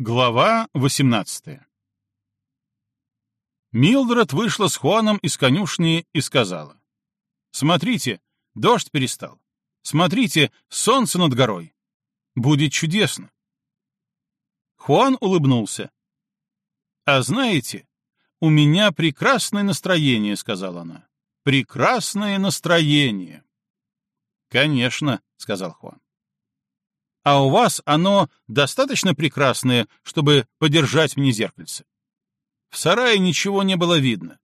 Глава 18 Милдред вышла с Хуаном из конюшни и сказала. «Смотрите, дождь перестал. Смотрите, солнце над горой. Будет чудесно». Хуан улыбнулся. «А знаете, у меня прекрасное настроение», — сказала она. «Прекрасное настроение». «Конечно», — сказал Хуан а у вас оно достаточно прекрасное, чтобы подержать мне зеркальце. В сарае ничего не было видно.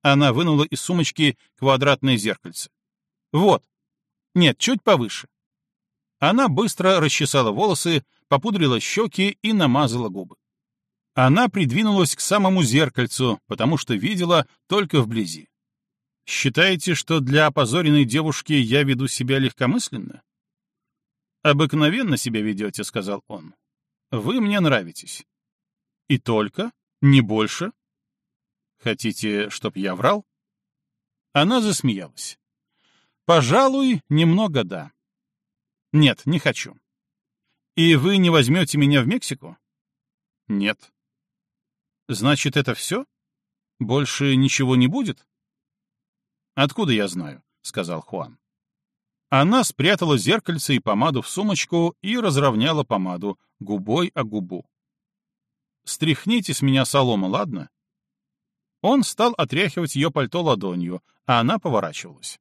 Она вынула из сумочки квадратное зеркальце. Вот. Нет, чуть повыше. Она быстро расчесала волосы, попудрила щеки и намазала губы. Она придвинулась к самому зеркальцу, потому что видела только вблизи. «Считаете, что для опозоренной девушки я веду себя легкомысленно?» «Обыкновенно себя ведете», — сказал он. «Вы мне нравитесь». «И только? Не больше?» «Хотите, чтоб я врал?» Она засмеялась. «Пожалуй, немного да». «Нет, не хочу». «И вы не возьмете меня в Мексику?» «Нет». «Значит, это все? Больше ничего не будет?» «Откуда я знаю?» — сказал Хуан. Она спрятала зеркальце и помаду в сумочку и разровняла помаду губой о губу. «Стряхните с меня солому, ладно?» Он стал отряхивать ее пальто ладонью, а она поворачивалась.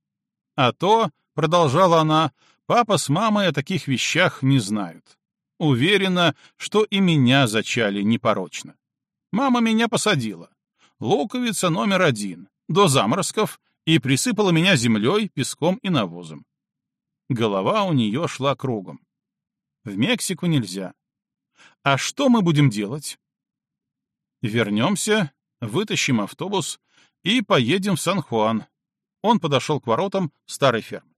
«А то», — продолжала она, — «папа с мамой о таких вещах не знают. Уверена, что и меня зачали непорочно. Мама меня посадила. Луковица номер один, до заморозков, и присыпала меня землей, песком и навозом. Голова у нее шла кругом. В Мексику нельзя. А что мы будем делать? Вернемся, вытащим автобус и поедем в Сан-Хуан. Он подошел к воротам старой фермы.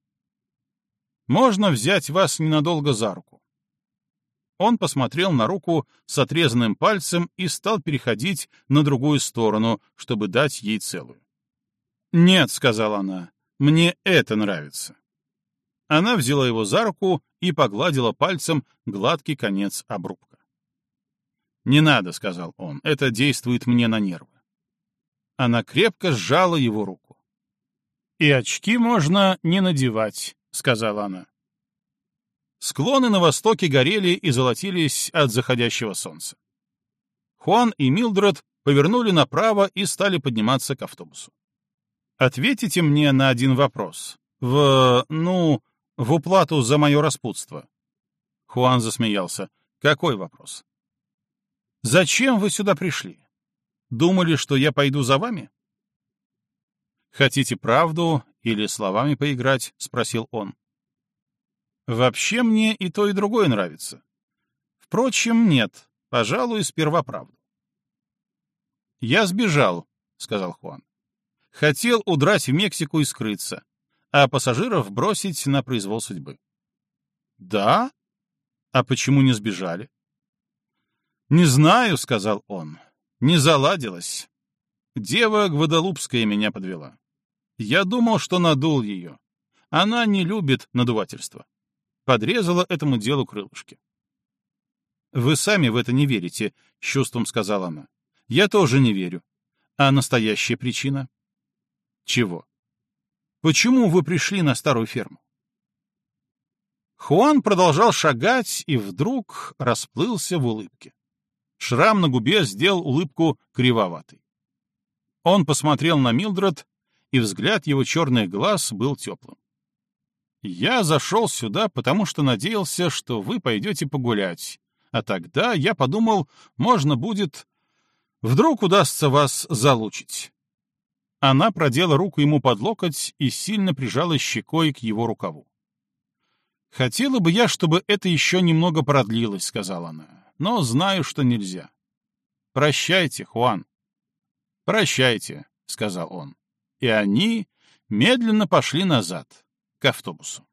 Можно взять вас ненадолго за руку. Он посмотрел на руку с отрезанным пальцем и стал переходить на другую сторону, чтобы дать ей целую. «Нет», — сказала она, — «мне это нравится». Она взяла его за руку и погладила пальцем гладкий конец обрубка. «Не надо», — сказал он, — «это действует мне на нервы». Она крепко сжала его руку. «И очки можно не надевать», — сказала она. Склоны на востоке горели и золотились от заходящего солнца. Хуан и Милдред повернули направо и стали подниматься к автобусу. «Ответите мне на один вопрос. В... ну, в уплату за мое распутство. Хуан засмеялся. Какой вопрос? Зачем вы сюда пришли? Думали, что я пойду за вами? Хотите правду или словами поиграть? Спросил он. Вообще мне и то, и другое нравится. Впрочем, нет. Пожалуй, сперва правду. Я сбежал, сказал Хуан. Хотел удрать в Мексику и скрыться а пассажиров бросить на произвол судьбы. Да? А почему не сбежали? Не знаю, сказал он. Не заладилось. Дева Гвадалупская меня подвела. Я думал, что надул ее. Она не любит надувательства. Подрезала этому делу крылышки. «Вы сами в это не верите», — чувством сказала она. «Я тоже не верю. А настоящая причина?» «Чего?» Почему вы пришли на старую ферму? Хуан продолжал шагать и вдруг расплылся в улыбке. Шрам на губе сделал улыбку кривоватой. Он посмотрел на Милдред, и взгляд его черных глаз был теплым. «Я зашел сюда, потому что надеялся, что вы пойдете погулять, а тогда я подумал, можно будет... Вдруг удастся вас залучить. Она продела руку ему под локоть и сильно прижала щекой к его рукаву. «Хотела бы я, чтобы это еще немного продлилось», — сказала она, — «но знаю, что нельзя». «Прощайте, Хуан». «Прощайте», — сказал он. И они медленно пошли назад, к автобусу.